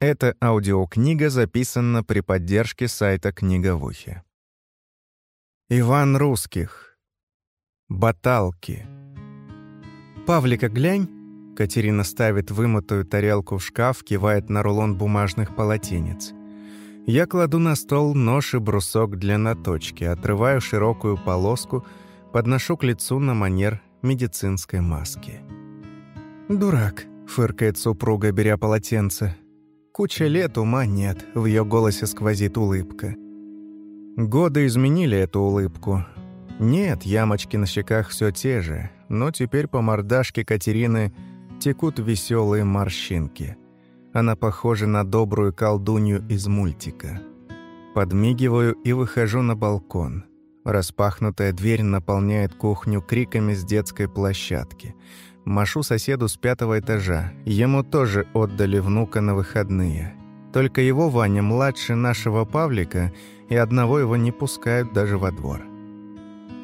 Эта аудиокнига записана при поддержке сайта «Книга в ухе». Иван Русских. Баталки. «Павлика, глянь!» Катерина ставит вымытую тарелку в шкаф, кивает на рулон бумажных полотенец. Я кладу на стол нож и брусок для наточки, отрываю широкую полоску, подношу к лицу на манер медицинской маски. «Дурак», — фыркает супруга, беря полотенце. Куча лет, ума нет, в ее голосе сквозит улыбка. Годы изменили эту улыбку. Нет, ямочки на щеках все те же, но теперь по мордашке Катерины текут веселые морщинки. Она похожа на добрую колдунью из мультика. Подмигиваю и выхожу на балкон. Распахнутая дверь наполняет кухню криками с детской площадки — Машу соседу с пятого этажа. Ему тоже отдали внука на выходные. Только его Ваня младше нашего Павлика, и одного его не пускают даже во двор.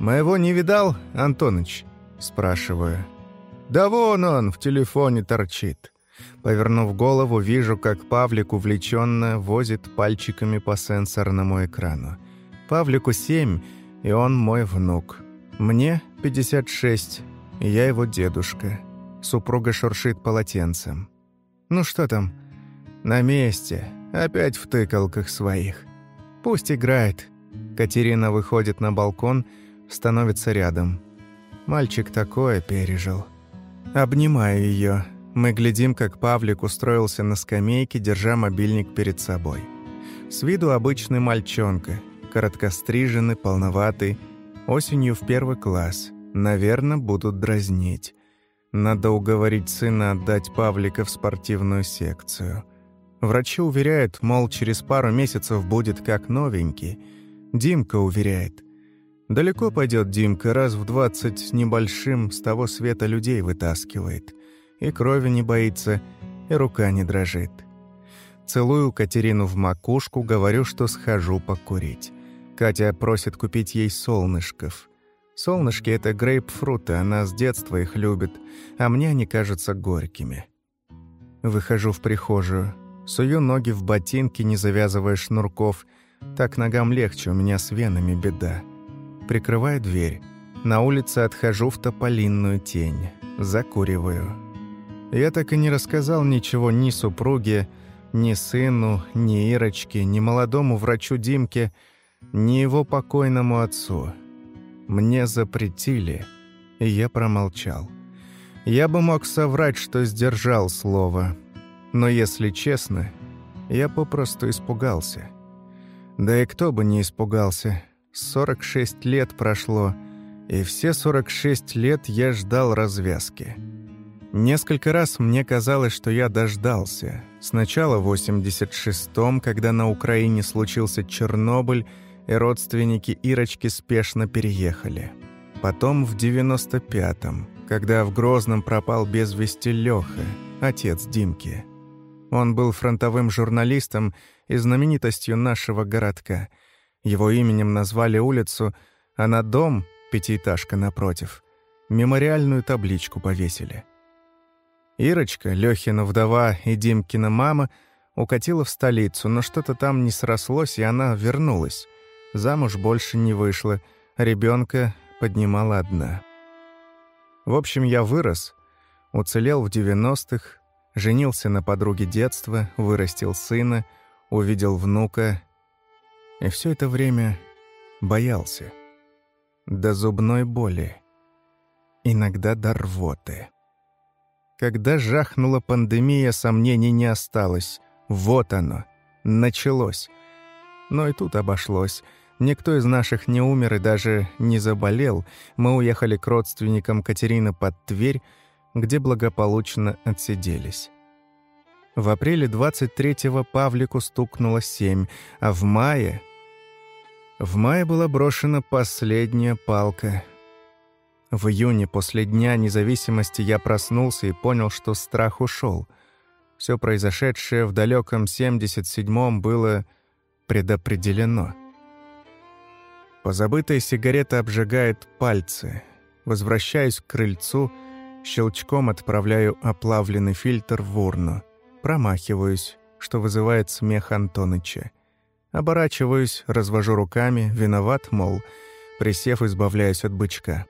«Моего не видал, Антоныч?» – спрашиваю. «Да вон он в телефоне торчит». Повернув голову, вижу, как Павлик увлеченно возит пальчиками по сенсорному экрану. Павлику семь, и он мой внук. Мне 56, я его дедушка. Супруга шуршит полотенцем. «Ну что там?» «На месте. Опять в тыкалках своих. Пусть играет». Катерина выходит на балкон, становится рядом. Мальчик такое пережил. Обнимаю ее. Мы глядим, как Павлик устроился на скамейке, держа мобильник перед собой. С виду обычный мальчонка, короткостриженный, полноватый, осенью в первый класс – Наверное, будут дразнить. Надо уговорить сына отдать Павлика в спортивную секцию. Врачи уверяют, мол, через пару месяцев будет как новенький. Димка уверяет. Далеко пойдет Димка, раз в двадцать небольшим с того света людей вытаскивает. И крови не боится, и рука не дрожит. Целую Катерину в макушку, говорю, что схожу покурить. Катя просит купить ей солнышков. Солнышки — это грейпфруты, она с детства их любит, а мне они кажутся горькими. Выхожу в прихожую, сую ноги в ботинки, не завязывая шнурков. Так ногам легче, у меня с венами беда. Прикрываю дверь. На улице отхожу в тополинную тень. Закуриваю. Я так и не рассказал ничего ни супруге, ни сыну, ни Ирочке, ни молодому врачу Димке, ни его покойному отцу. Мне запретили, и я промолчал. Я бы мог соврать, что сдержал слово, но, если честно, я попросту испугался. Да и кто бы не испугался. 46 лет прошло, и все 46 лет я ждал развязки. Несколько раз мне казалось, что я дождался. Сначала в 86-м, когда на Украине случился Чернобыль, и родственники Ирочки спешно переехали. Потом в 95-м, когда в Грозном пропал без вести Лёха, отец Димки. Он был фронтовым журналистом и знаменитостью нашего городка. Его именем назвали улицу, а на дом, пятиэтажка напротив, мемориальную табличку повесили. Ирочка, Лёхина вдова и Димкина мама укатила в столицу, но что-то там не срослось, и она вернулась. Замуж больше не вышла, ребенка поднимала одна. В общем, я вырос, уцелел в 90-х, женился на подруге детства, вырастил сына, увидел внука. И все это время боялся. До зубной боли. Иногда до рвоты. Когда жахнула пандемия, сомнений не осталось. Вот оно. Началось. Но и тут обошлось. Никто из наших не умер и даже не заболел. Мы уехали к родственникам Катерины под Тверь, где благополучно отсиделись. В апреле 23-го Павлику стукнуло семь, а в мае... В мае была брошена последняя палка. В июне, после Дня независимости, я проснулся и понял, что страх ушел. Все произошедшее в далеком 77-м было предопределено. Позабытая сигарета обжигает пальцы. Возвращаюсь к крыльцу, щелчком отправляю оплавленный фильтр в урну. Промахиваюсь, что вызывает смех Антоныча. Оборачиваюсь, развожу руками, виноват, мол, присев, избавляюсь от бычка.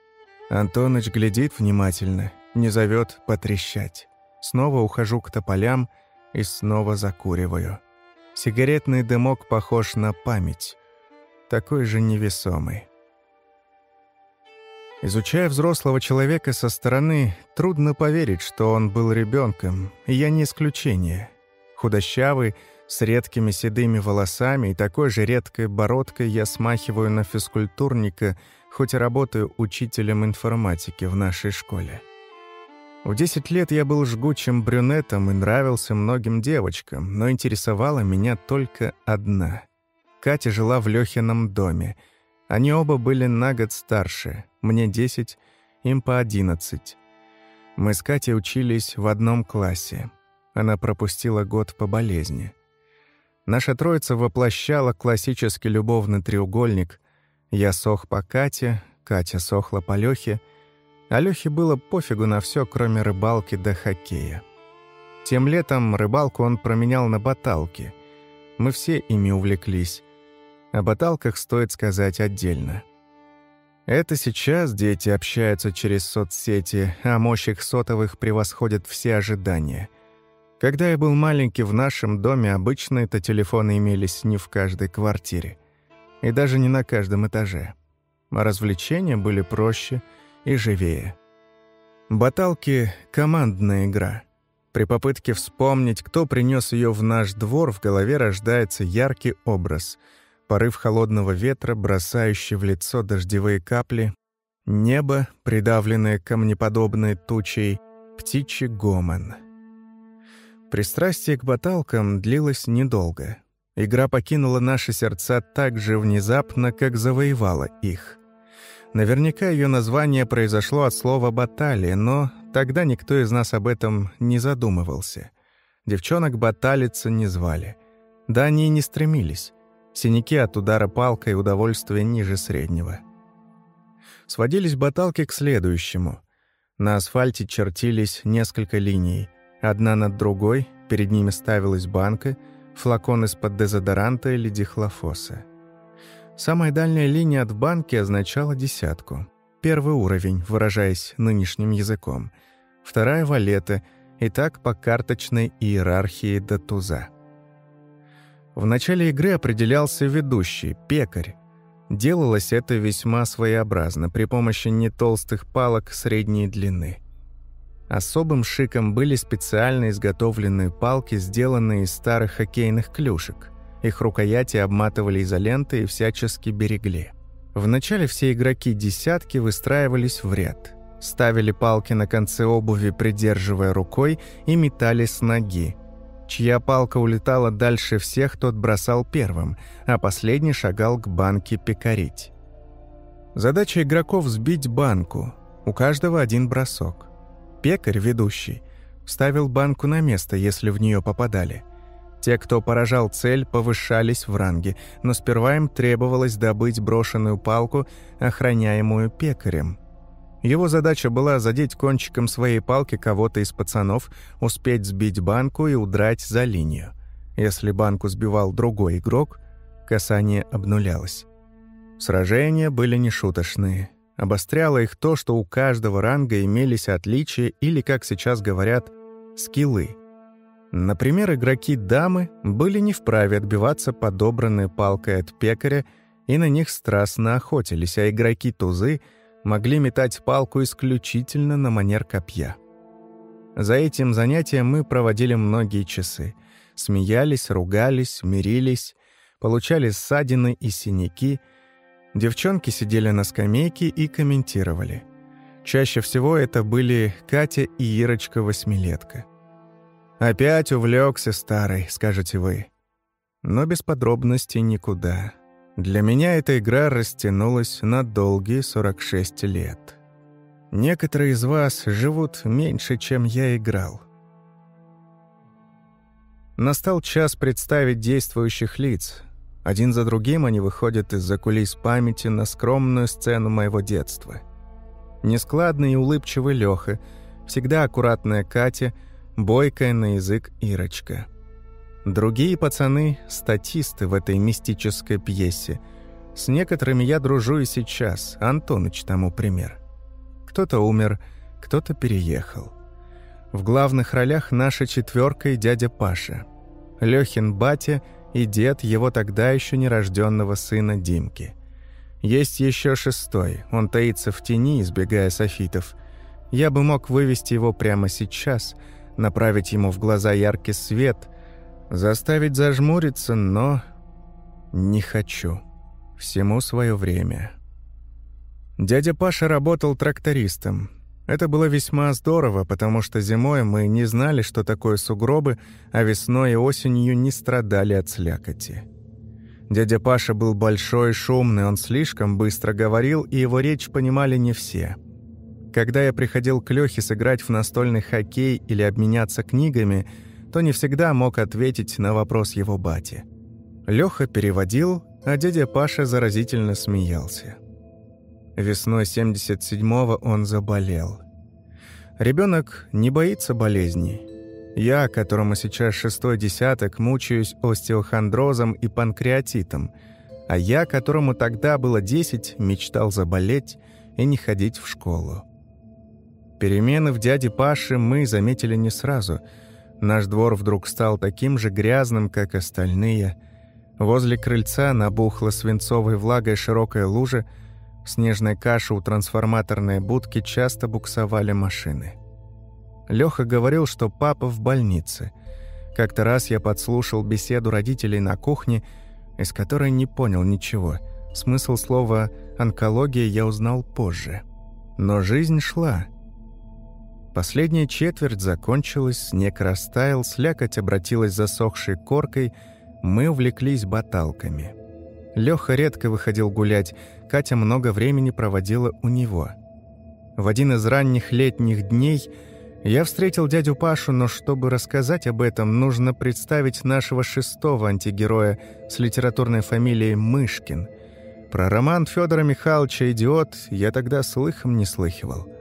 Антоныч глядит внимательно, не зовет потрещать. Снова ухожу к тополям и снова закуриваю. Сигаретный дымок похож на память, такой же невесомый. Изучая взрослого человека со стороны, трудно поверить, что он был ребенком, и я не исключение. Худощавый, с редкими седыми волосами и такой же редкой бородкой я смахиваю на физкультурника, хоть и работаю учителем информатики в нашей школе. В 10 лет я был жгучим брюнетом и нравился многим девочкам, но интересовала меня только одна. Катя жила в Лёхином доме. Они оба были на год старше, мне 10, им по 11. Мы с Катей учились в одном классе. Она пропустила год по болезни. Наша троица воплощала классический любовный треугольник. Я сох по Кате, Катя сохла по Лёхе — Алёхе было пофигу на все, кроме рыбалки до хоккея. Тем летом рыбалку он променял на баталки. Мы все ими увлеклись. О баталках стоит сказать отдельно. Это сейчас дети общаются через соцсети, а мощь их сотовых превосходит все ожидания. Когда я был маленький, в нашем доме обычно это телефоны имелись не в каждой квартире. И даже не на каждом этаже. Развлечения были проще — и живее. Баталки — командная игра. При попытке вспомнить, кто принес ее в наш двор, в голове рождается яркий образ. Порыв холодного ветра, бросающий в лицо дождевые капли, небо, придавленное камнеподобной тучей, птичий гомон. Пристрастие к баталкам длилось недолго. Игра покинула наши сердца так же внезапно, как завоевала их — Наверняка ее название произошло от слова «баталия», но тогда никто из нас об этом не задумывался. Девчонок баталиться не звали. Да они и не стремились. Синяки от удара палкой удовольствия ниже среднего. Сводились баталки к следующему. На асфальте чертились несколько линий. Одна над другой, перед ними ставилась банка, флакон из-под дезодоранта или дихлофоса. Самая дальняя линия от банки означала десятку. Первый уровень, выражаясь нынешним языком. Вторая — валета, и так по карточной иерархии до туза. В начале игры определялся ведущий, пекарь. Делалось это весьма своеобразно, при помощи нетолстых палок средней длины. Особым шиком были специально изготовленные палки, сделанные из старых хоккейных клюшек. Их рукояти обматывали изолентой и всячески берегли. Вначале все игроки десятки выстраивались в ряд. Ставили палки на конце обуви, придерживая рукой, и метали с ноги. Чья палка улетала дальше всех, тот бросал первым, а последний шагал к банке пекарить. Задача игроков – сбить банку. У каждого один бросок. Пекарь, ведущий, ставил банку на место, если в нее попадали – те, кто поражал цель, повышались в ранге, но сперва им требовалось добыть брошенную палку, охраняемую пекарем. Его задача была задеть кончиком своей палки кого-то из пацанов, успеть сбить банку и удрать за линию. Если банку сбивал другой игрок, касание обнулялось. Сражения были нешуточные. Обостряло их то, что у каждого ранга имелись отличия или, как сейчас говорят, скиллы — Например, игроки-дамы были не вправе отбиваться подобранной палкой от пекаря и на них страстно охотились, а игроки-тузы могли метать палку исключительно на манер копья. За этим занятием мы проводили многие часы. Смеялись, ругались, мирились, получали ссадины и синяки. Девчонки сидели на скамейке и комментировали. Чаще всего это были Катя и Ирочка-восьмилетка. «Опять увлекся старый», — скажете вы. Но без подробностей никуда. Для меня эта игра растянулась на долгие 46 лет. Некоторые из вас живут меньше, чем я играл. Настал час представить действующих лиц. Один за другим они выходят из-за кулис памяти на скромную сцену моего детства. Нескладный и улыбчивый Лёха, всегда аккуратная Катя — бойкая на язык Ирочка. Другие пацаны – статисты в этой мистической пьесе. С некоторыми я дружу и сейчас, Антоныч тому пример. Кто-то умер, кто-то переехал. В главных ролях наша четверка и дядя Паша. Лёхин батя и дед его тогда еще нерожденного сына Димки. Есть еще шестой, он таится в тени, избегая софитов. Я бы мог вывести его прямо сейчас, направить ему в глаза яркий свет, заставить зажмуриться, но не хочу. Всему свое время. Дядя Паша работал трактористом. Это было весьма здорово, потому что зимой мы не знали, что такое сугробы, а весной и осенью не страдали от слякоти. Дядя Паша был большой и шумный, он слишком быстро говорил, и его речь понимали не все. Когда я приходил к Лёхе сыграть в настольный хоккей или обменяться книгами, то не всегда мог ответить на вопрос его бати. Лёха переводил, а дядя Паша заразительно смеялся. Весной 77-го он заболел. Ребенок не боится болезней. Я, которому сейчас шестой десяток, мучаюсь остеохондрозом и панкреатитом, а я, которому тогда было 10, мечтал заболеть и не ходить в школу. Перемены в дяде Паше мы заметили не сразу. Наш двор вдруг стал таким же грязным, как остальные. Возле крыльца набухла свинцовой влагой широкая лужа, в снежной каше у трансформаторной будки часто буксовали машины. Лёха говорил, что папа в больнице. Как-то раз я подслушал беседу родителей на кухне, из которой не понял ничего. Смысл слова «онкология» я узнал позже. Но жизнь шла. Последняя четверть закончилась, снег растаял, слякоть обратилась засохшей коркой, мы увлеклись баталками. Лёха редко выходил гулять, Катя много времени проводила у него. В один из ранних летних дней я встретил дядю Пашу, но чтобы рассказать об этом, нужно представить нашего шестого антигероя с литературной фамилией Мышкин. Про роман Федора Михайловича «Идиот» я тогда слыхом не слыхивал.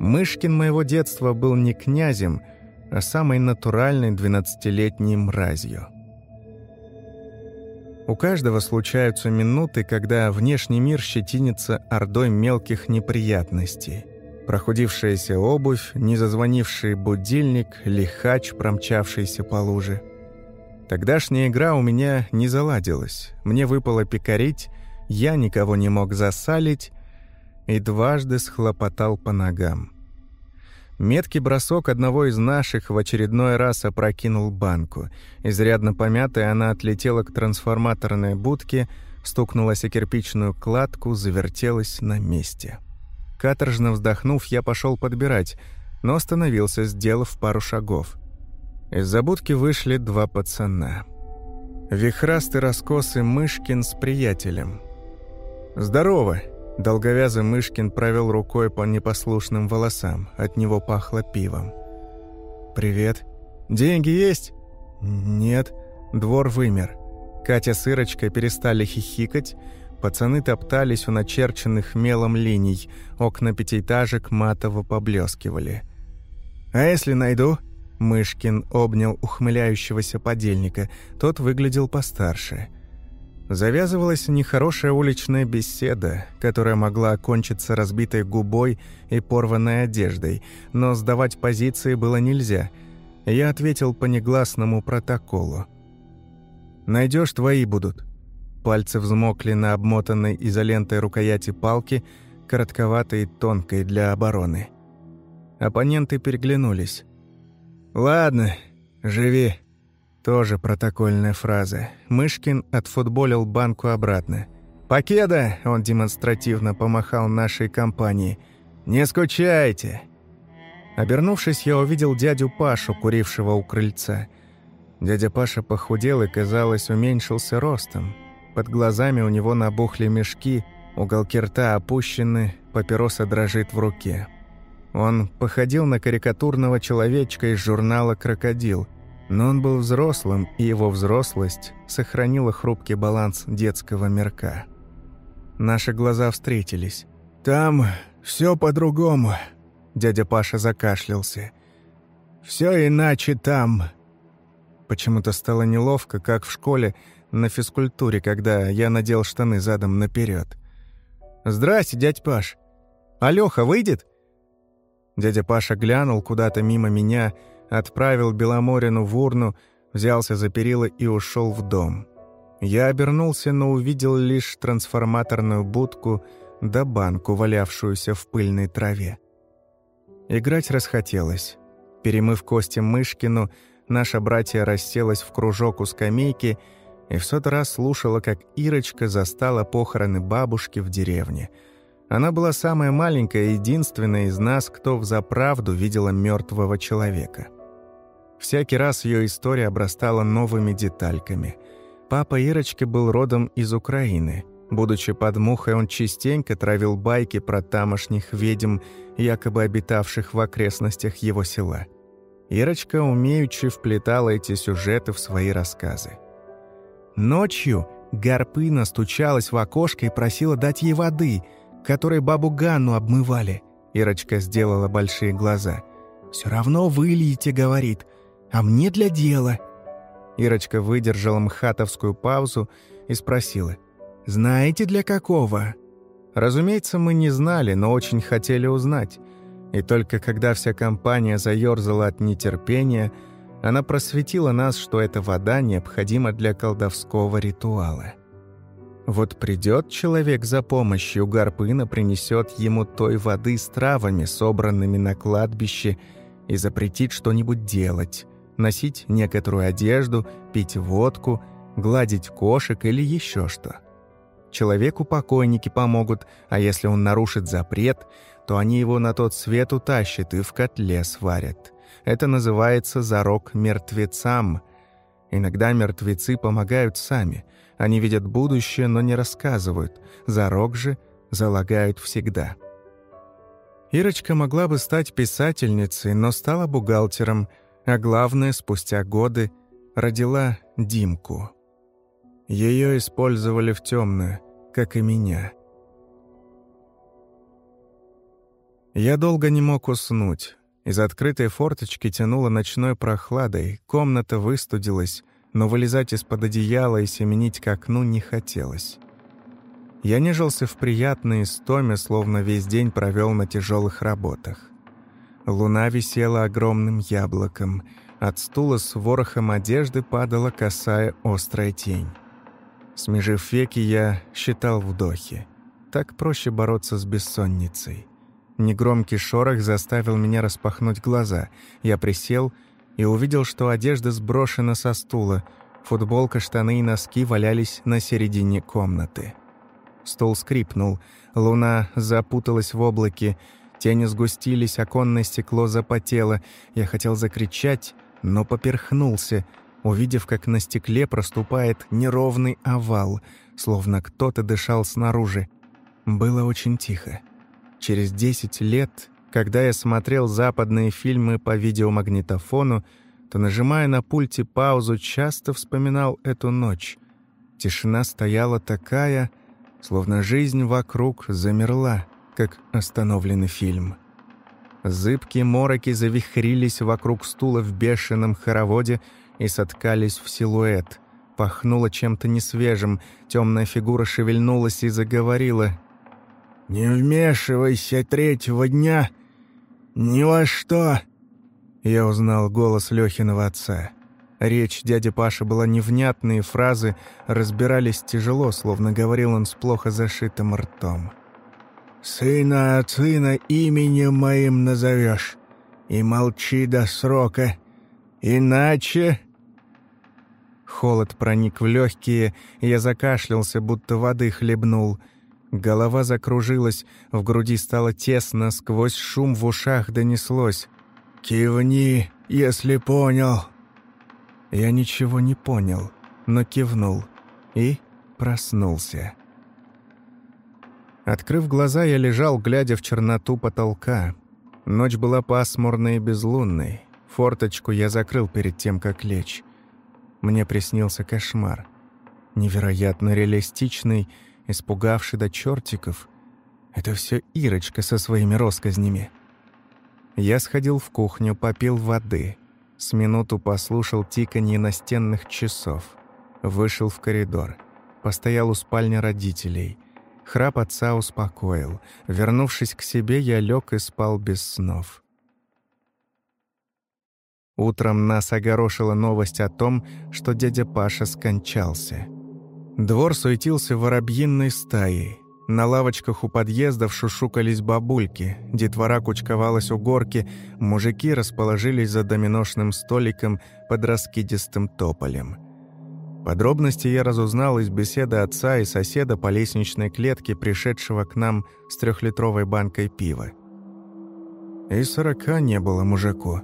Мышкин моего детства был не князем, а самой натуральной двенадцатилетней мразью. У каждого случаются минуты, когда внешний мир щетинится ордой мелких неприятностей. Прохудившаяся обувь, незазвонивший будильник, лихач, промчавшийся по луже. Тогдашняя игра у меня не заладилась. Мне выпало пикарить, я никого не мог засалить и дважды схлопотал по ногам. Меткий бросок одного из наших в очередной раз опрокинул банку. Изрядно помятая, она отлетела к трансформаторной будке, стукнулась о кирпичную кладку, завертелась на месте. Каторжно вздохнув, я пошел подбирать, но остановился, сделав пару шагов. Из-за будки вышли два пацана. Вихрастый раскосый Мышкин с приятелем. «Здорово!» Долговязый Мышкин провел рукой по непослушным волосам. От него пахло пивом. «Привет. Деньги есть?» «Нет. Двор вымер». Катя с Ирочкой перестали хихикать. Пацаны топтались у начерченных мелом линий. Окна пятиэтажек матово поблескивали. «А если найду?» Мышкин обнял ухмыляющегося подельника. Тот выглядел постарше – Завязывалась нехорошая уличная беседа, которая могла окончиться разбитой губой и порванной одеждой, но сдавать позиции было нельзя. Я ответил по негласному протоколу. «Найдешь, твои будут». Пальцы взмокли на обмотанной изолентой рукояти палки, коротковатой и тонкой для обороны. Оппоненты переглянулись. «Ладно, живи», тоже протокольная фраза. Мышкин отфутболил банку обратно. «Покеда!» – он демонстративно помахал нашей компании. «Не скучайте!» Обернувшись, я увидел дядю Пашу, курившего у крыльца. Дядя Паша похудел и, казалось, уменьшился ростом. Под глазами у него набухли мешки, уголки рта опущены, папироса дрожит в руке. Он походил на карикатурного человечка из журнала «Крокодил», но он был взрослым, и его взрослость сохранила хрупкий баланс детского мирка. Наши глаза встретились. «Там все по-другому», — дядя Паша закашлялся. «Все иначе там». Почему-то стало неловко, как в школе на физкультуре, когда я надел штаны задом наперед. «Здрасте, дядь Паш. Алёха выйдет?» Дядя Паша глянул куда-то мимо меня, отправил Беломорину в урну, взялся за перила и ушел в дом. Я обернулся, но увидел лишь трансформаторную будку да банку, валявшуюся в пыльной траве. Играть расхотелось. Перемыв кости Мышкину, наша братья расселась в кружок у скамейки и в сот раз слушала, как Ирочка застала похороны бабушки в деревне. Она была самая маленькая и единственная из нас, кто взаправду видела мертвого человека. Всякий раз ее история обрастала новыми детальками. Папа Ирочки был родом из Украины. Будучи под мухой, он частенько травил байки про тамошних ведьм, якобы обитавших в окрестностях его села. Ирочка умеючи вплетала эти сюжеты в свои рассказы. Ночью Гарпына стучалась в окошко и просила дать ей воды, которой бабу Ганну обмывали. Ирочка сделала большие глаза. «Все равно выльете», — говорит, — «а мне для дела». Ирочка выдержала мхатовскую паузу и спросила, «Знаете, для какого?» Разумеется, мы не знали, но очень хотели узнать. И только когда вся компания заёрзала от нетерпения — она просветила нас, что эта вода необходима для колдовского ритуала. Вот придет человек за помощью, Гарпына принесет ему той воды с травами, собранными на кладбище, и запретит что-нибудь делать, носить некоторую одежду, пить водку, гладить кошек или еще что. Человеку покойники помогут, а если он нарушит запрет, то они его на тот свет утащат и в котле сварят. Это называется «зарок мертвецам». Иногда мертвецы помогают сами. Они видят будущее, но не рассказывают. Зарок же залагают всегда. Ирочка могла бы стать писательницей, но стала бухгалтером, а главное, спустя годы родила Димку. Ее использовали в темную, как и меня. Я долго не мог уснуть. Из открытой форточки тянуло ночной прохладой, комната выстудилась, но вылезать из-под одеяла и семенить к окну не хотелось. Я нежился в приятной истоме, словно весь день провел на тяжелых работах. Луна висела огромным яблоком. От стула с ворохом одежды падала косая острая тень. Смежив веки, я считал вдохи. Так проще бороться с бессонницей. Негромкий шорох заставил меня распахнуть глаза. Я присел и увидел, что одежда сброшена со стула. Футболка, штаны и носки валялись на середине комнаты. Стол скрипнул. Луна запуталась в облаке. Тени сгустились, оконное стекло запотело. Я хотел закричать, но поперхнулся, увидев, как на стекле проступает неровный овал, словно кто-то дышал снаружи. Было очень тихо. Через 10 лет, когда я смотрел западные фильмы по видеомагнитофону, то, нажимая на пульте паузу, часто вспоминал эту ночь. Тишина стояла такая, словно жизнь вокруг замерла, как остановленный фильм. Зыбкие мороки завихрились вокруг стула в бешеном хороводе и соткались в силуэт. Пахнуло чем-то несвежим, темная фигура шевельнулась и заговорила, «Не вмешивайся третьего дня ни во что!» Я узнал голос Лёхиного отца. Речь дяди Паши была невнятные, фразы разбирались тяжело, словно говорил он с плохо зашитым ртом. «Сына от сына именем моим назовешь, и молчи до срока, иначе...» Холод проник в легкие, я закашлялся, будто воды хлебнул — Голова закружилась, в груди стало тесно, сквозь шум в ушах донеслось. «Кивни, если понял». Я ничего не понял, но кивнул и проснулся. Открыв глаза, я лежал, глядя в черноту потолка. Ночь была пасмурной и безлунной. Форточку я закрыл перед тем, как лечь. Мне приснился кошмар. Невероятно реалистичный испугавший до чертиков. Это все Ирочка со своими росказнями. Я сходил в кухню, попил воды. С минуту послушал тиканье настенных часов. Вышел в коридор. Постоял у спальни родителей. Храп отца успокоил. Вернувшись к себе, я лег и спал без снов. Утром нас огорошила новость о том, что дядя Паша скончался. Двор суетился воробьиной стаей. На лавочках у подъездов шушукались бабульки, детвора кучковалась у горки, мужики расположились за доминошным столиком под раскидистым тополем. Подробности я разузнал из беседы отца и соседа по лестничной клетке, пришедшего к нам с трехлитровой банкой пива. И сорока не было мужику.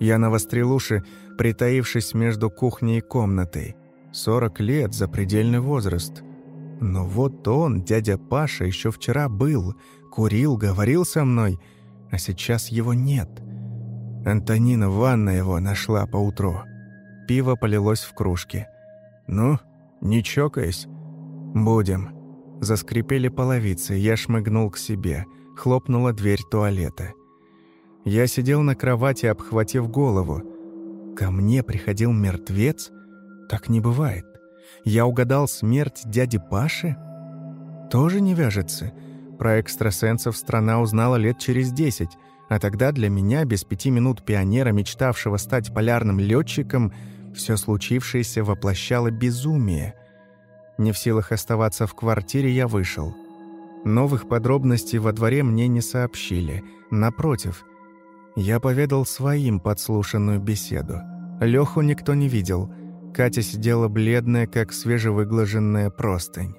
Я навострил уши, притаившись между кухней и комнатой. Сорок лет – запредельный возраст – но вот он, дядя Паша, еще вчера был, курил, говорил со мной, а сейчас его нет. Антонина ванна его нашла поутру. Пиво полилось в кружке. «Ну, не чокаясь?» «Будем». Заскрипели половицы, я шмыгнул к себе. Хлопнула дверь туалета. Я сидел на кровати, обхватив голову. Ко мне приходил мертвец? Так не бывает. Я угадал смерть дяди Паши? Тоже не вяжется. Про экстрасенсов страна узнала лет через десять, а тогда для меня, без пяти минут пионера, мечтавшего стать полярным летчиком, все случившееся воплощало безумие. Не в силах оставаться в квартире, я вышел. Новых подробностей во дворе мне не сообщили. Напротив, я поведал своим подслушанную беседу. Леху никто не видел — Катя сидела бледная, как свежевыглаженная простынь.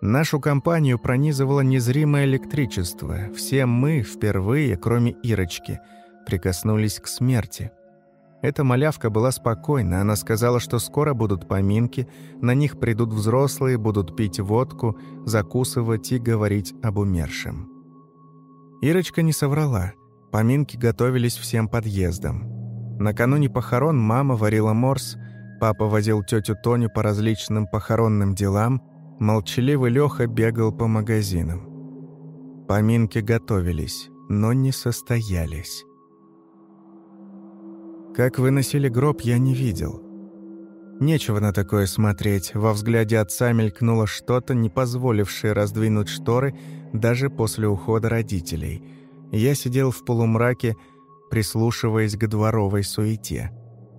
Нашу компанию пронизывало незримое электричество. Все мы впервые, кроме Ирочки, прикоснулись к смерти. Эта малявка была спокойна. Она сказала, что скоро будут поминки, на них придут взрослые, будут пить водку, закусывать и говорить об умершем. Ирочка не соврала. Поминки готовились всем подъездом. Накануне похорон мама варила морс – Папа возил тетю Тоню по различным похоронным делам, молчаливый Леха бегал по магазинам. Поминки готовились, но не состоялись. Как выносили гроб, я не видел. Нечего на такое смотреть. Во взгляде отца мелькнуло что-то, не позволившее раздвинуть шторы даже после ухода родителей. Я сидел в полумраке, прислушиваясь к дворовой суете.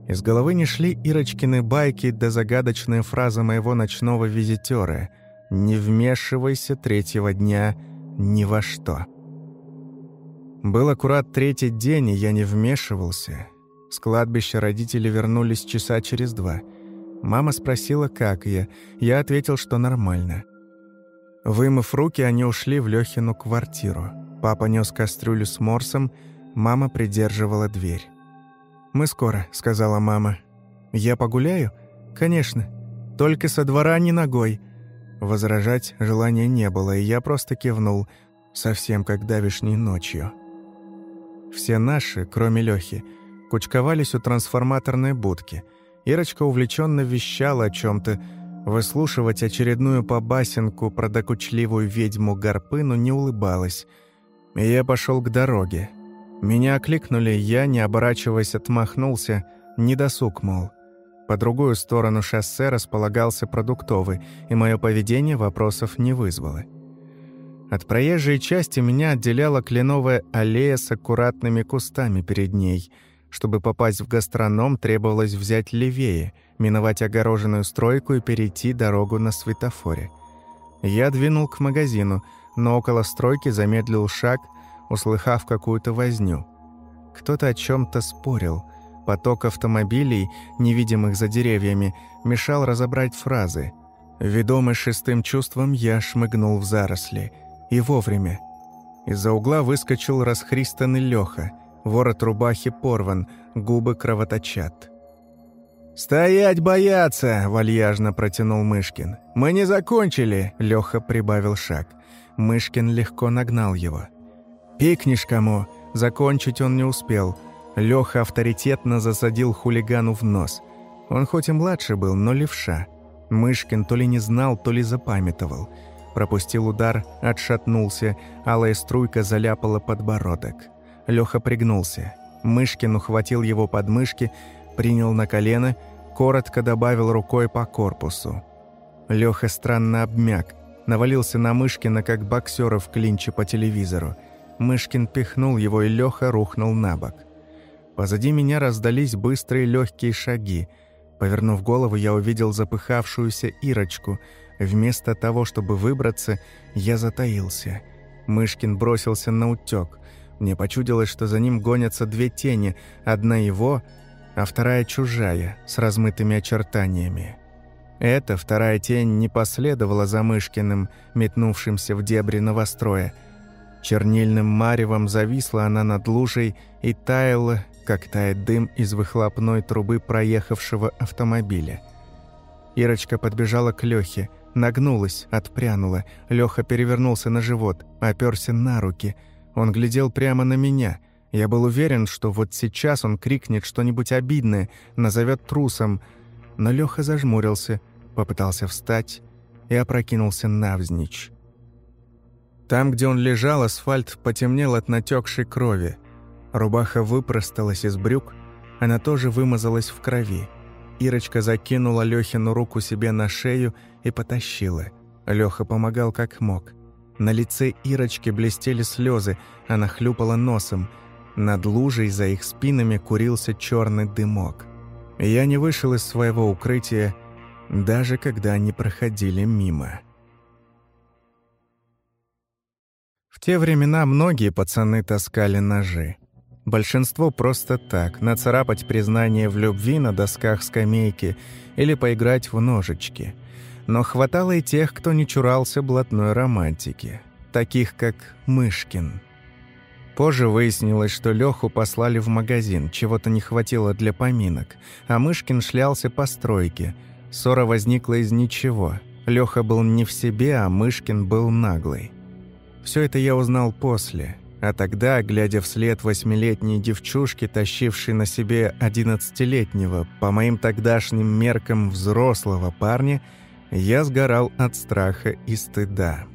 Из головы не шли Ирочкины байки да загадочная фраза моего ночного визитера «Не вмешивайся третьего дня ни во что». Был аккурат третий день, и я не вмешивался. С кладбища родители вернулись часа через два. Мама спросила, как я. Я ответил, что нормально. Вымыв руки, они ушли в Лёхину квартиру. Папа нес кастрюлю с морсом, мама придерживала дверь. «Мы скоро», — сказала мама. «Я погуляю?» «Конечно. Только со двора не ногой». Возражать желания не было, и я просто кивнул, совсем как давишней ночью. Все наши, кроме Лёхи, кучковались у трансформаторной будки. Ирочка увлеченно вещала о чем то Выслушивать очередную побасенку про докучливую ведьму Гарпыну не улыбалась. И я пошел к дороге. Меня окликнули, я, не оборачиваясь, отмахнулся, недосуг, мол. По другую сторону шоссе располагался продуктовый, и мое поведение вопросов не вызвало. От проезжей части меня отделяла кленовая аллея с аккуратными кустами перед ней. Чтобы попасть в гастроном, требовалось взять левее, миновать огороженную стройку и перейти дорогу на светофоре. Я двинул к магазину, но около стройки замедлил шаг – услыхав какую-то возню. Кто-то о чем-то спорил. Поток автомобилей, невидимых за деревьями, мешал разобрать фразы. Ведомый шестым чувством, я шмыгнул в заросли. И вовремя. Из-за угла выскочил расхристанный Леха. Ворот рубахи порван, губы кровоточат. «Стоять бояться!» – вальяжно протянул Мышкин. «Мы не закончили!» – Леха прибавил шаг. Мышкин легко нагнал его. «Пикнешь кому!» Закончить он не успел. Леха авторитетно засадил хулигану в нос. Он хоть и младше был, но левша. Мышкин то ли не знал, то ли запамятовал. Пропустил удар, отшатнулся, алая струйка заляпала подбородок. Леха пригнулся. Мышкин ухватил его подмышки, принял на колено, коротко добавил рукой по корпусу. Леха странно обмяк, навалился на Мышкина, как боксера в клинче по телевизору. Мышкин пихнул его, и Леха рухнул на бок. Позади меня раздались быстрые легкие шаги. Повернув голову, я увидел запыхавшуюся Ирочку. Вместо того, чтобы выбраться, я затаился. Мышкин бросился на утёк. Мне почудилось, что за ним гонятся две тени, одна его, а вторая чужая, с размытыми очертаниями. Эта вторая тень не последовала за Мышкиным, метнувшимся в дебри новостроя. Чернильным маревом зависла она над лужей и таяла, как тает дым из выхлопной трубы проехавшего автомобиля. Ирочка подбежала к Лёхе, нагнулась, отпрянула. Лёха перевернулся на живот, оперся на руки. Он глядел прямо на меня. Я был уверен, что вот сейчас он крикнет что-нибудь обидное, назовет трусом. Но Лёха зажмурился, попытался встать и опрокинулся навзничь. Там, где он лежал, асфальт потемнел от натекшей крови. Рубаха выпросталась из брюк, она тоже вымазалась в крови. Ирочка закинула Лёхину руку себе на шею и потащила. Лёха помогал как мог. На лице Ирочки блестели слезы, она хлюпала носом. Над лужей за их спинами курился черный дымок. Я не вышел из своего укрытия, даже когда они проходили мимо. В те времена многие пацаны таскали ножи. Большинство просто так, нацарапать признание в любви на досках скамейки или поиграть в ножички. Но хватало и тех, кто не чурался блатной романтики, таких как Мышкин. Позже выяснилось, что Леху послали в магазин, чего-то не хватило для поминок, а Мышкин шлялся по стройке. Ссора возникла из ничего. Леха был не в себе, а Мышкин был наглый. Все это я узнал после, а тогда, глядя вслед восьмилетней девчушки, тащившей на себе одиннадцатилетнего, по моим тогдашним меркам взрослого парня, я сгорал от страха и стыда.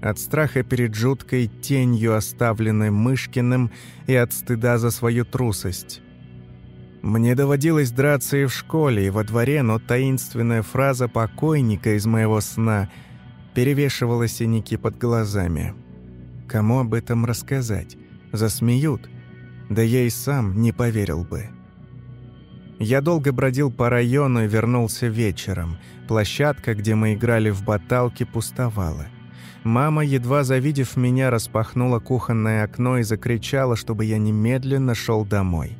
От страха перед жуткой тенью, оставленной Мышкиным, и от стыда за свою трусость. Мне доводилось драться и в школе, и во дворе, но таинственная фраза покойника из моего сна перевешивала синяки под глазами. Кому об этом рассказать? Засмеют. Да я и сам не поверил бы. Я долго бродил по району и вернулся вечером. Площадка, где мы играли в баталки, пустовала. Мама, едва завидев меня, распахнула кухонное окно и закричала, чтобы я немедленно шел домой.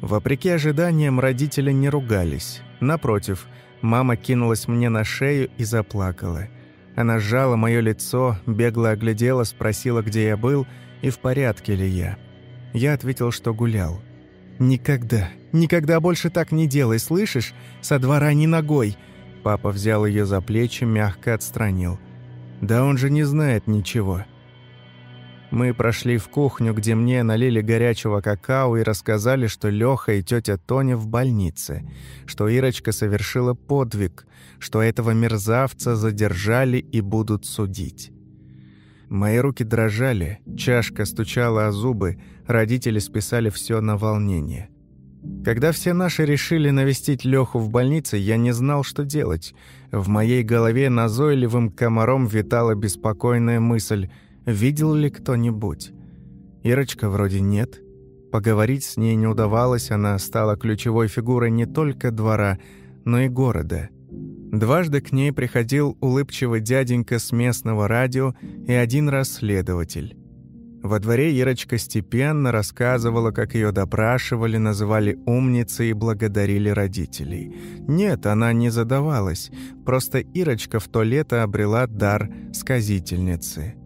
Вопреки ожиданиям, родители не ругались. Напротив, мама кинулась мне на шею и заплакала – она сжала мое лицо, бегло оглядела, спросила, где я был и в порядке ли я. Я ответил, что гулял. «Никогда, никогда больше так не делай, слышишь? Со двора ни ногой!» Папа взял ее за плечи, мягко отстранил. «Да он же не знает ничего». Мы прошли в кухню, где мне налили горячего какао и рассказали, что Лёха и тётя Тоня в больнице, что Ирочка совершила подвиг, что этого мерзавца задержали и будут судить. Мои руки дрожали, чашка стучала о зубы, родители списали всё на волнение. Когда все наши решили навестить Лёху в больнице, я не знал, что делать. В моей голове назойливым комаром витала беспокойная мысль – Видел ли кто-нибудь? Ирочка вроде нет. Поговорить с ней не удавалось, она стала ключевой фигурой не только двора, но и города. Дважды к ней приходил улыбчивый дяденька с местного радио и один раз следователь. Во дворе Ирочка степенно рассказывала, как ее допрашивали, называли умницей и благодарили родителей. Нет, она не задавалась, просто Ирочка в то лето обрела дар сказительницы.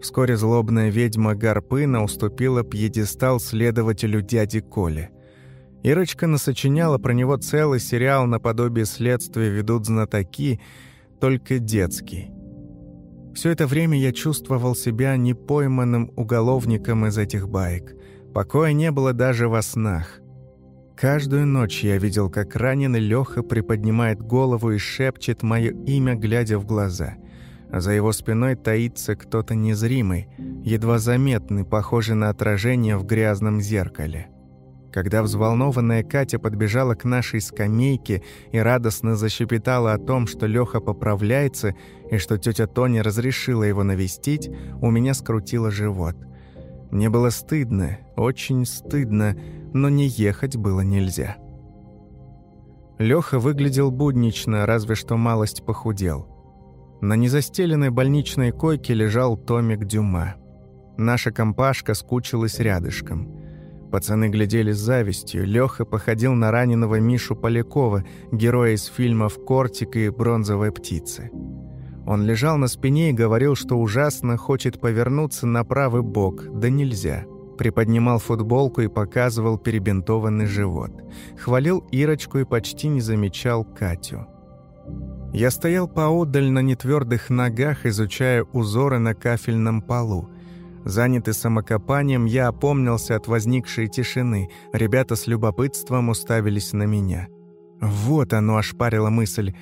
Вскоре злобная ведьма Гарпына уступила пьедестал следователю дяди Коле. Ирочка насочиняла про него целый сериал наподобие следствия ведут знатоки, только детский. Все это время я чувствовал себя непойманным уголовником из этих баек. Покоя не было даже во снах. Каждую ночь я видел, как раненый Леха приподнимает голову и шепчет мое имя, глядя в глаза. а за его спиной таится кто-то незримый, едва заметный, похожий на отражение в грязном зеркале. Когда взволнованная Катя подбежала к нашей скамейке и радостно защепетала о том, что Лёха поправляется и что тётя Тоня разрешила его навестить, у меня скрутило живот. Мне было стыдно, очень стыдно, но не ехать было нельзя. Лёха выглядел буднично, разве что малость похудел. На незастеленной больничной койке лежал Томик Дюма. Наша компашка скучилась рядышком. Пацаны глядели с завистью. Лёха походил на раненого Мишу Полякова, героя из фильмов «Кортик» и «Бронзовая птица». Он лежал на спине и говорил, что ужасно хочет повернуться на правый бок, да нельзя. Приподнимал футболку и показывал перебинтованный живот. Хвалил Ирочку и почти не замечал Катю. Я стоял поодаль на нетвердых ногах, изучая узоры на кафельном полу. Занятый самокопанием, я опомнился от возникшей тишины. Ребята с любопытством уставились на меня. Вот оно ошпарило мысль.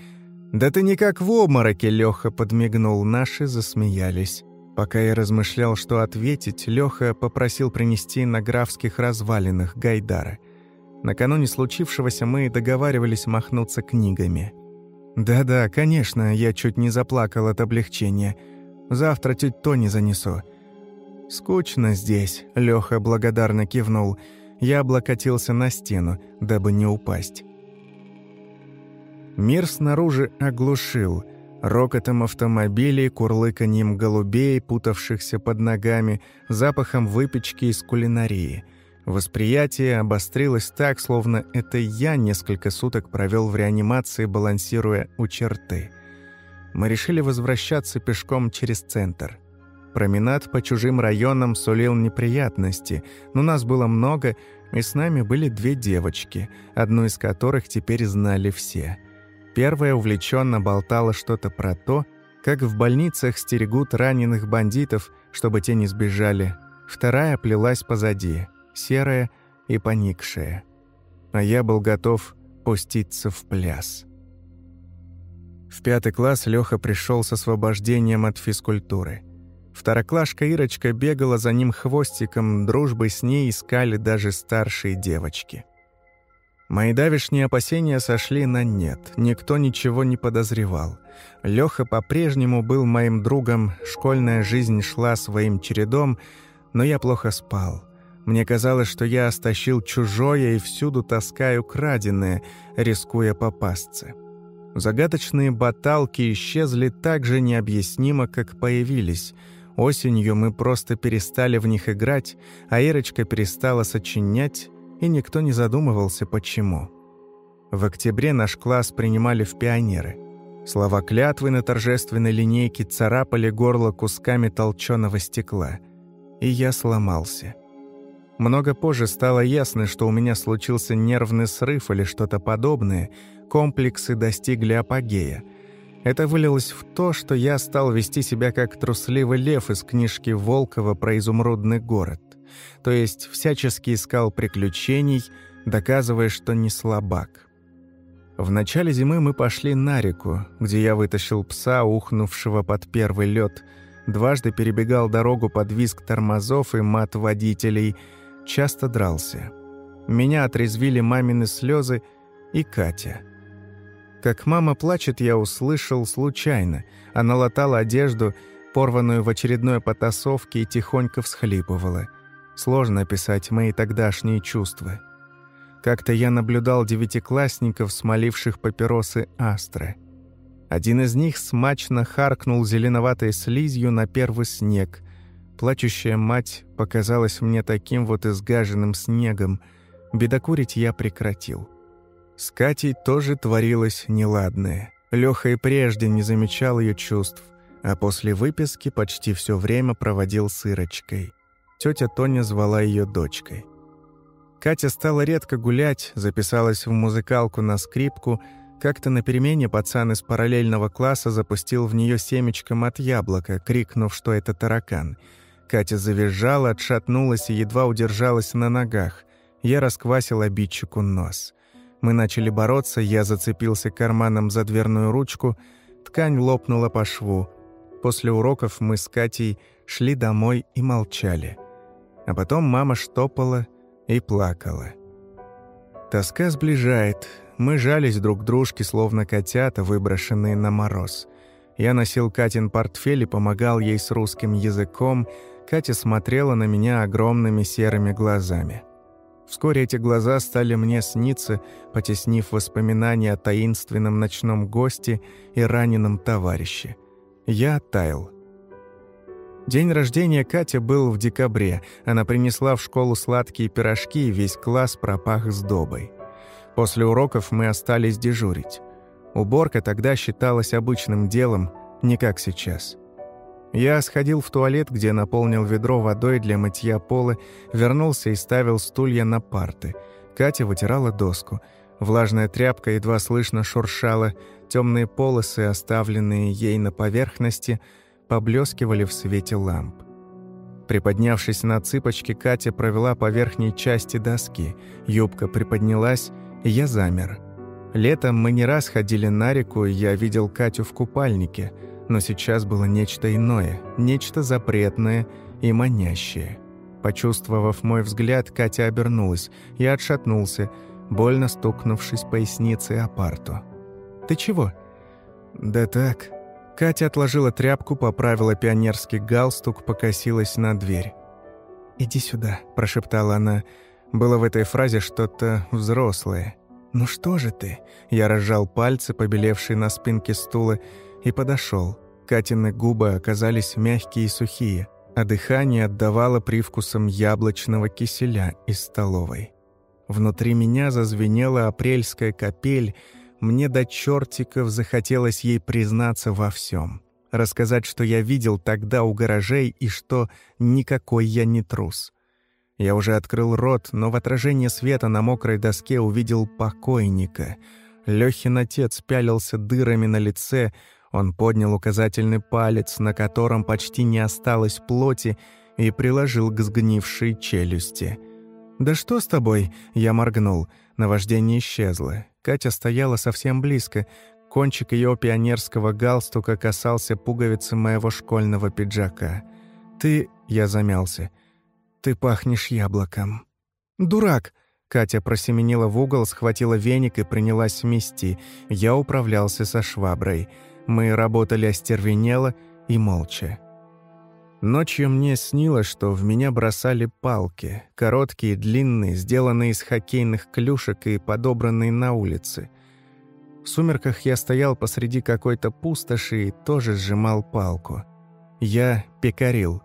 «Да ты никак в обмороке!» — Лёха подмигнул. Наши засмеялись. Пока я размышлял, что ответить, Лёха попросил принести на графских развалинах Гайдара. Накануне случившегося мы договаривались махнуться книгами. «Да-да, конечно, я чуть не заплакал от облегчения. Завтра теть Тони занесу. «Скучно здесь», — Лёха благодарно кивнул. Я облокотился на стену, дабы не упасть. Мир снаружи оглушил. Рокотом автомобилей, курлыканьем голубей, путавшихся под ногами, запахом выпечки из кулинарии. Восприятие обострилось так, словно это я несколько суток провел в реанимации, балансируя у черты. Мы решили возвращаться пешком через центр. Променад по чужим районам сулил неприятности, но нас было много, и с нами были две девочки, одну из которых теперь знали все. Первая увлеченно болтала что-то про то, как в больницах стерегут раненых бандитов, чтобы те не сбежали. Вторая плелась позади, серая и поникшая. А я был готов пуститься в пляс. В пятый класс Лёха пришел с освобождением от физкультуры – Второклашка Ирочка бегала за ним хвостиком, дружбы с ней искали даже старшие девочки. Мои давишние опасения сошли на нет, никто ничего не подозревал. Лёха по-прежнему был моим другом, школьная жизнь шла своим чередом, но я плохо спал. Мне казалось, что я стащил чужое и всюду таскаю краденое, рискуя попасться. Загадочные баталки исчезли так же необъяснимо, как появились — Осенью мы просто перестали в них играть, а Ирочка перестала сочинять, и никто не задумывался, почему. В октябре наш класс принимали в пионеры. Слова клятвы на торжественной линейке царапали горло кусками толченого стекла. И я сломался. Много позже стало ясно, что у меня случился нервный срыв или что-то подобное, комплексы достигли апогея – это вылилось в то, что я стал вести себя как трусливый лев из книжки Волкова про изумрудный город. То есть всячески искал приключений, доказывая, что не слабак. В начале зимы мы пошли на реку, где я вытащил пса, ухнувшего под первый лед, дважды перебегал дорогу под визг тормозов и мат водителей, часто дрался. Меня отрезвили мамины слезы и Катя — как мама плачет, я услышал случайно. Она латала одежду, порванную в очередной потасовке, и тихонько всхлипывала. Сложно описать мои тогдашние чувства. Как-то я наблюдал девятиклассников, смоливших папиросы «Астры». Один из них смачно харкнул зеленоватой слизью на первый снег. Плачущая мать показалась мне таким вот изгаженным снегом. Бедокурить я прекратил. С Катей тоже творилось неладное. Лёха и прежде не замечал ее чувств, а после выписки почти все время проводил с Ирочкой. Тетя Тоня звала ее дочкой. Катя стала редко гулять, записалась в музыкалку на скрипку. Как-то на перемене пацан из параллельного класса запустил в нее семечком от яблока, крикнув, что это таракан. Катя завизжала, отшатнулась и едва удержалась на ногах. Я расквасил обидчику нос. Мы начали бороться, я зацепился карманом за дверную ручку, ткань лопнула по шву. После уроков мы с Катей шли домой и молчали. А потом мама штопала и плакала. Тоска сближает. Мы жались друг к дружке, словно котята, выброшенные на мороз. Я носил Катин портфель и помогал ей с русским языком. Катя смотрела на меня огромными серыми глазами. Вскоре эти глаза стали мне сниться, потеснив воспоминания о таинственном ночном госте и раненом товарище. Я оттаял. День рождения Кати был в декабре. Она принесла в школу сладкие пирожки, и весь класс пропах сдобой. После уроков мы остались дежурить. Уборка тогда считалась обычным делом, не как сейчас. Я сходил в туалет, где наполнил ведро водой для мытья пола, вернулся и ставил стулья на парты. Катя вытирала доску. Влажная тряпка едва слышно шуршала, темные полосы, оставленные ей на поверхности, поблескивали в свете ламп. Приподнявшись на цыпочки, Катя провела по верхней части доски. Юбка приподнялась, и я замер. Летом мы не раз ходили на реку, и я видел Катю в купальнике, но сейчас было нечто иное, нечто запретное и манящее. Почувствовав мой взгляд, Катя обернулась. Я отшатнулся, больно стукнувшись поясницей о парту. «Ты чего?» «Да так». Катя отложила тряпку, поправила пионерский галстук, покосилась на дверь. «Иди сюда», – прошептала она. Было в этой фразе что-то взрослое. «Ну что же ты?» Я разжал пальцы, побелевшие на спинке стула, и подошел. Катины губы оказались мягкие и сухие, а дыхание отдавало привкусом яблочного киселя из столовой. Внутри меня зазвенела апрельская капель, мне до чертиков захотелось ей признаться во всем, рассказать, что я видел тогда у гаражей и что никакой я не трус. Я уже открыл рот, но в отражении света на мокрой доске увидел покойника. Лёхин отец пялился дырами на лице, он поднял указательный палец, на котором почти не осталось плоти, и приложил к сгнившей челюсти. «Да что с тобой?» — я моргнул. Наваждение исчезло. Катя стояла совсем близко. Кончик ее пионерского галстука касался пуговицы моего школьного пиджака. «Ты...» — я замялся. «Ты пахнешь яблоком». «Дурак!» Катя просеменила в угол, схватила веник и принялась мести. Я управлялся со шваброй. Мы работали остервенело и молча. Ночью мне снилось, что в меня бросали палки, короткие, длинные, сделанные из хоккейных клюшек и подобранные на улице. В сумерках я стоял посреди какой-то пустоши и тоже сжимал палку. Я пекарил.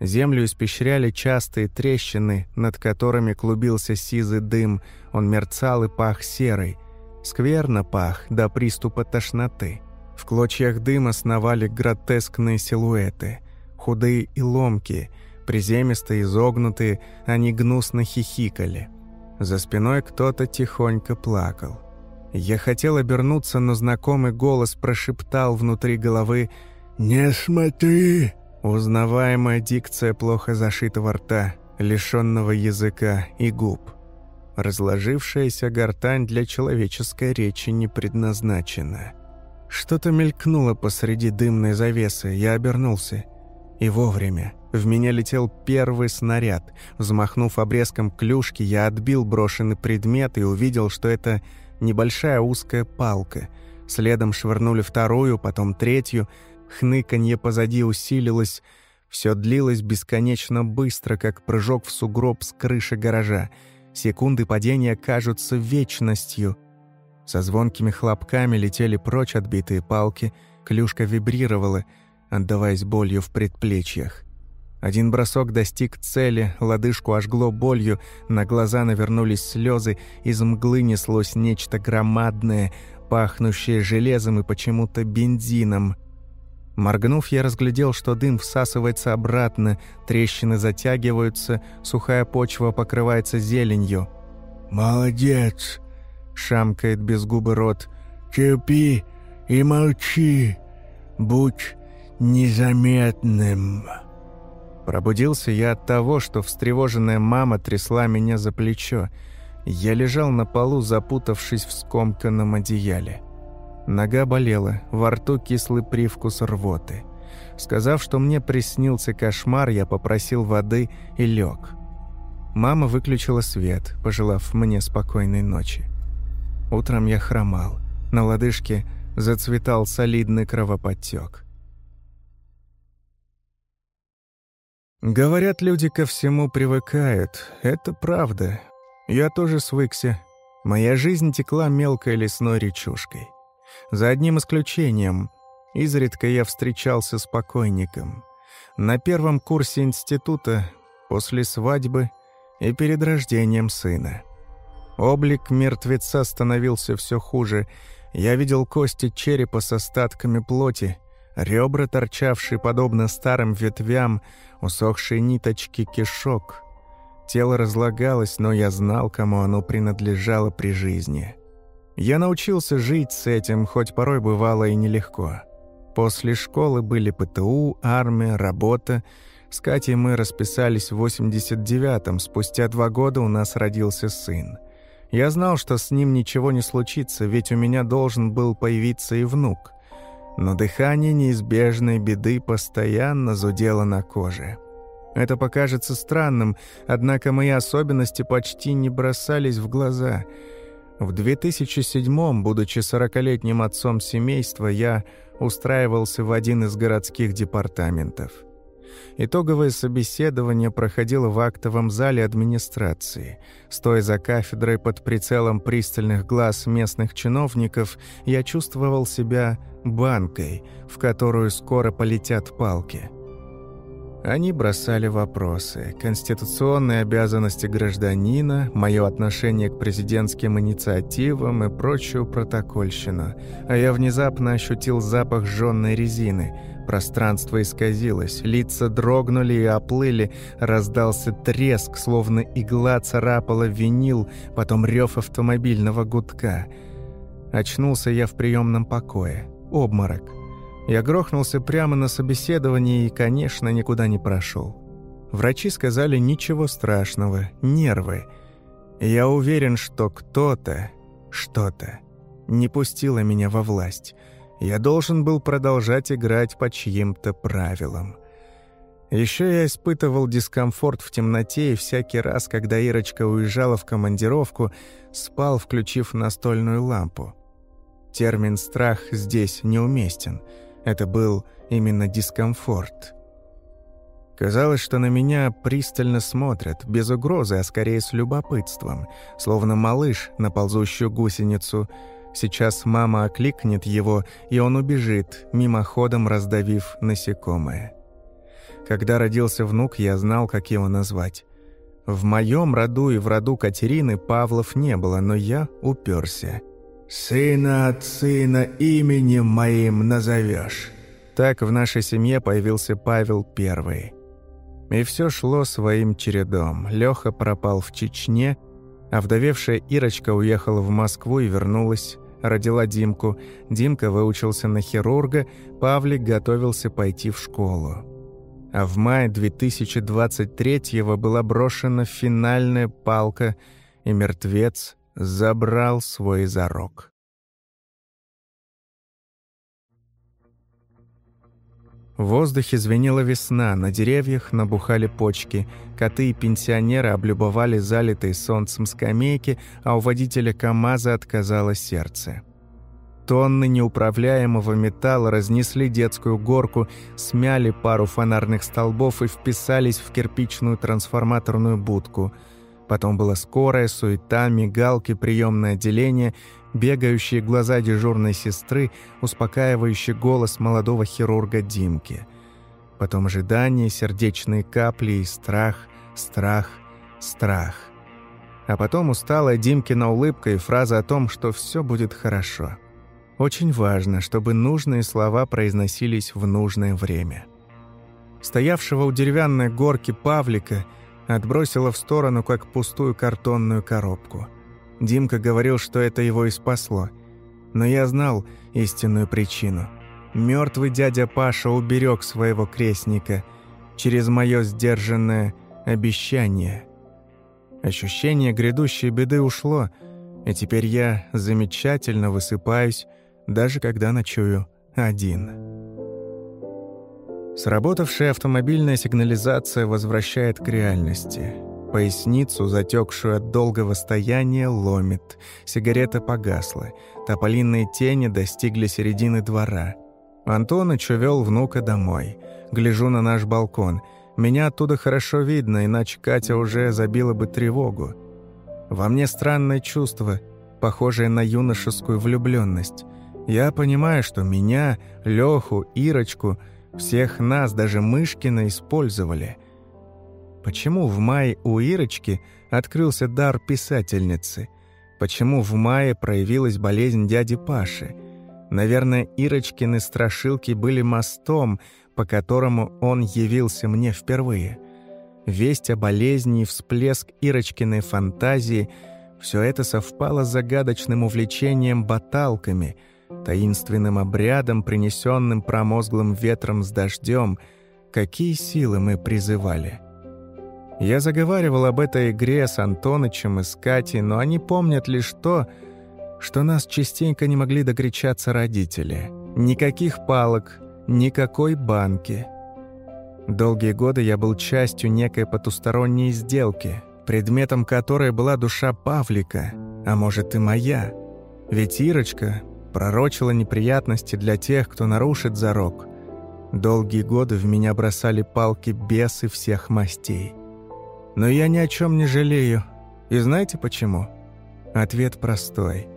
Землю испещряли частые трещины, над которыми клубился сизый дым, он мерцал и пах серой. Скверно пах до приступа тошноты. В клочьях дыма сновали гротескные силуэты. Худые и ломкие, приземистые, изогнутые, они гнусно хихикали. За спиной кто-то тихонько плакал. Я хотел обернуться, но знакомый голос прошептал внутри головы «Не смотри!» Узнаваемая дикция плохо зашитого рта, лишенного языка и губ. Разложившаяся гортань для человеческой речи не предназначена. Что-то мелькнуло посреди дымной завесы, я обернулся. И вовремя. В меня летел первый снаряд. Взмахнув обрезком клюшки, я отбил брошенный предмет и увидел, что это небольшая узкая палка. Следом швырнули вторую, потом третью. Хныканье позади усилилось. Все длилось бесконечно быстро, как прыжок в сугроб с крыши гаража. Секунды падения кажутся вечностью. Со звонкими хлопками летели прочь отбитые палки, клюшка вибрировала, отдаваясь болью в предплечьях. Один бросок достиг цели, лодыжку ожгло болью, на глаза навернулись слезы, из мглы неслось нечто громадное, пахнущее железом и почему-то бензином. Моргнув, я разглядел, что дым всасывается обратно, трещины затягиваются, сухая почва покрывается зеленью. «Молодец!» Шамкает без губы рот. «Терпи и молчи, будь незаметным». Пробудился я от того, что встревоженная мама трясла меня за плечо. Я лежал на полу, запутавшись в скомканном одеяле. Нога болела, во рту кислый привкус рвоты. Сказав, что мне приснился кошмар, я попросил воды и лег. Мама выключила свет, пожелав мне спокойной ночи. Утром я хромал. На лодыжке зацветал солидный кровоподтек. Говорят, люди ко всему привыкают. Это правда. Я тоже свыкся. Моя жизнь текла мелкой лесной речушкой. За одним исключением. Изредка я встречался с покойником. На первом курсе института, после свадьбы и перед рождением сына. Облик мертвеца становился все хуже. Я видел кости черепа с остатками плоти, ребра, торчавшие подобно старым ветвям, усохшие ниточки кишок. Тело разлагалось, но я знал, кому оно принадлежало при жизни. Я научился жить с этим, хоть порой бывало и нелегко. После школы были ПТУ, армия, работа. С Катей мы расписались в 89-м, спустя два года у нас родился сын. Я знал, что с ним ничего не случится, ведь у меня должен был появиться и внук. Но дыхание неизбежной беды постоянно зудело на коже. Это покажется странным, однако мои особенности почти не бросались в глаза. В 2007-м, будучи сорокалетним отцом семейства, я устраивался в один из городских департаментов. Итоговое собеседование проходило в актовом зале администрации. Стоя за кафедрой под прицелом пристальных глаз местных чиновников, я чувствовал себя банкой, в которую скоро полетят палки. Они бросали вопросы. Конституционные обязанности гражданина, мое отношение к президентским инициативам и прочую протокольщину. А я внезапно ощутил запах жженной резины. Пространство исказилось, лица дрогнули и оплыли, раздался треск, словно игла царапала винил, потом рев автомобильного гудка. Очнулся я в приемном покое. Обморок. Я грохнулся прямо на собеседовании и, конечно, никуда не прошел. Врачи сказали ничего страшного, нервы. Я уверен, что кто-то, что-то не пустило меня во власть. Я должен был продолжать играть по чьим-то правилам. Еще я испытывал дискомфорт в темноте и всякий раз, когда Ирочка уезжала в командировку, спал, включив настольную лампу. Термин «страх» здесь неуместен — это был именно дискомфорт. Казалось, что на меня пристально смотрят, без угрозы, а скорее с любопытством, словно малыш на ползущую гусеницу. Сейчас мама окликнет его, и он убежит, мимоходом раздавив насекомое. Когда родился внук, я знал, как его назвать. В моем роду и в роду Катерины Павлов не было, но я уперся – «Сына от сына именем моим назовешь». Так в нашей семье появился Павел Первый. И все шло своим чередом. Леха пропал в Чечне, а вдовевшая Ирочка уехала в Москву и вернулась, родила Димку. Димка выучился на хирурга, Павлик готовился пойти в школу. А в мае 2023-го была брошена финальная палка, и мертвец забрал свой зарок. В воздухе звенела весна, на деревьях набухали почки, коты и пенсионеры облюбовали залитые солнцем скамейки, а у водителя КамАЗа отказало сердце. Тонны неуправляемого металла разнесли детскую горку, смяли пару фонарных столбов и вписались в кирпичную трансформаторную будку – Потом была скорая, суета, мигалки, приемное отделение, бегающие глаза дежурной сестры, успокаивающий голос молодого хирурга Димки. Потом ожидание, сердечные капли и страх, страх, страх. А потом усталая Димкина улыбка и фраза о том, что все будет хорошо. Очень важно, чтобы нужные слова произносились в нужное время. Стоявшего у деревянной горки Павлика – отбросила в сторону, как пустую картонную коробку. Димка говорил, что это его и спасло. Но я знал истинную причину. Мертвый дядя Паша уберег своего крестника через мое сдержанное обещание. Ощущение грядущей беды ушло, и теперь я замечательно высыпаюсь, даже когда ночую один. Сработавшая автомобильная сигнализация возвращает к реальности. Поясницу, затекшую от долгого стояния, ломит. Сигарета погасла. Тополинные тени достигли середины двора. Антоныч увел внука домой. Гляжу на наш балкон. Меня оттуда хорошо видно, иначе Катя уже забила бы тревогу. Во мне странное чувство, похожее на юношескую влюбленность. Я понимаю, что меня, Леху, Ирочку, всех нас, даже Мышкина, использовали – Почему в мае у Ирочки открылся дар писательницы? Почему в мае проявилась болезнь дяди Паши? Наверное, Ирочкины страшилки были мостом, по которому он явился мне впервые. Весть о болезни и всплеск Ирочкиной фантазии – все это совпало с загадочным увлечением баталками, таинственным обрядом, принесенным промозглым ветром с дождем. Какие силы мы призывали – я заговаривал об этой игре с Антонычем и с Катей, но они помнят лишь то, что нас частенько не могли докричаться родители. Никаких палок, никакой банки. Долгие годы я был частью некой потусторонней сделки, предметом которой была душа Павлика, а может и моя. Ведь Ирочка пророчила неприятности для тех, кто нарушит зарок. Долгие годы в меня бросали палки бесы всех мастей. Но я ни о чем не жалею. И знаете почему? Ответ простой.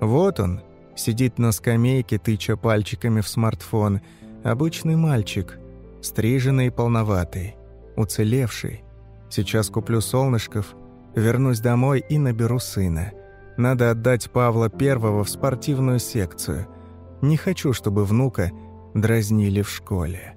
Вот он, сидит на скамейке, тыча пальчиками в смартфон. Обычный мальчик, стриженный и полноватый, уцелевший. Сейчас куплю солнышков, вернусь домой и наберу сына. Надо отдать Павла Первого в спортивную секцию. Не хочу, чтобы внука дразнили в школе.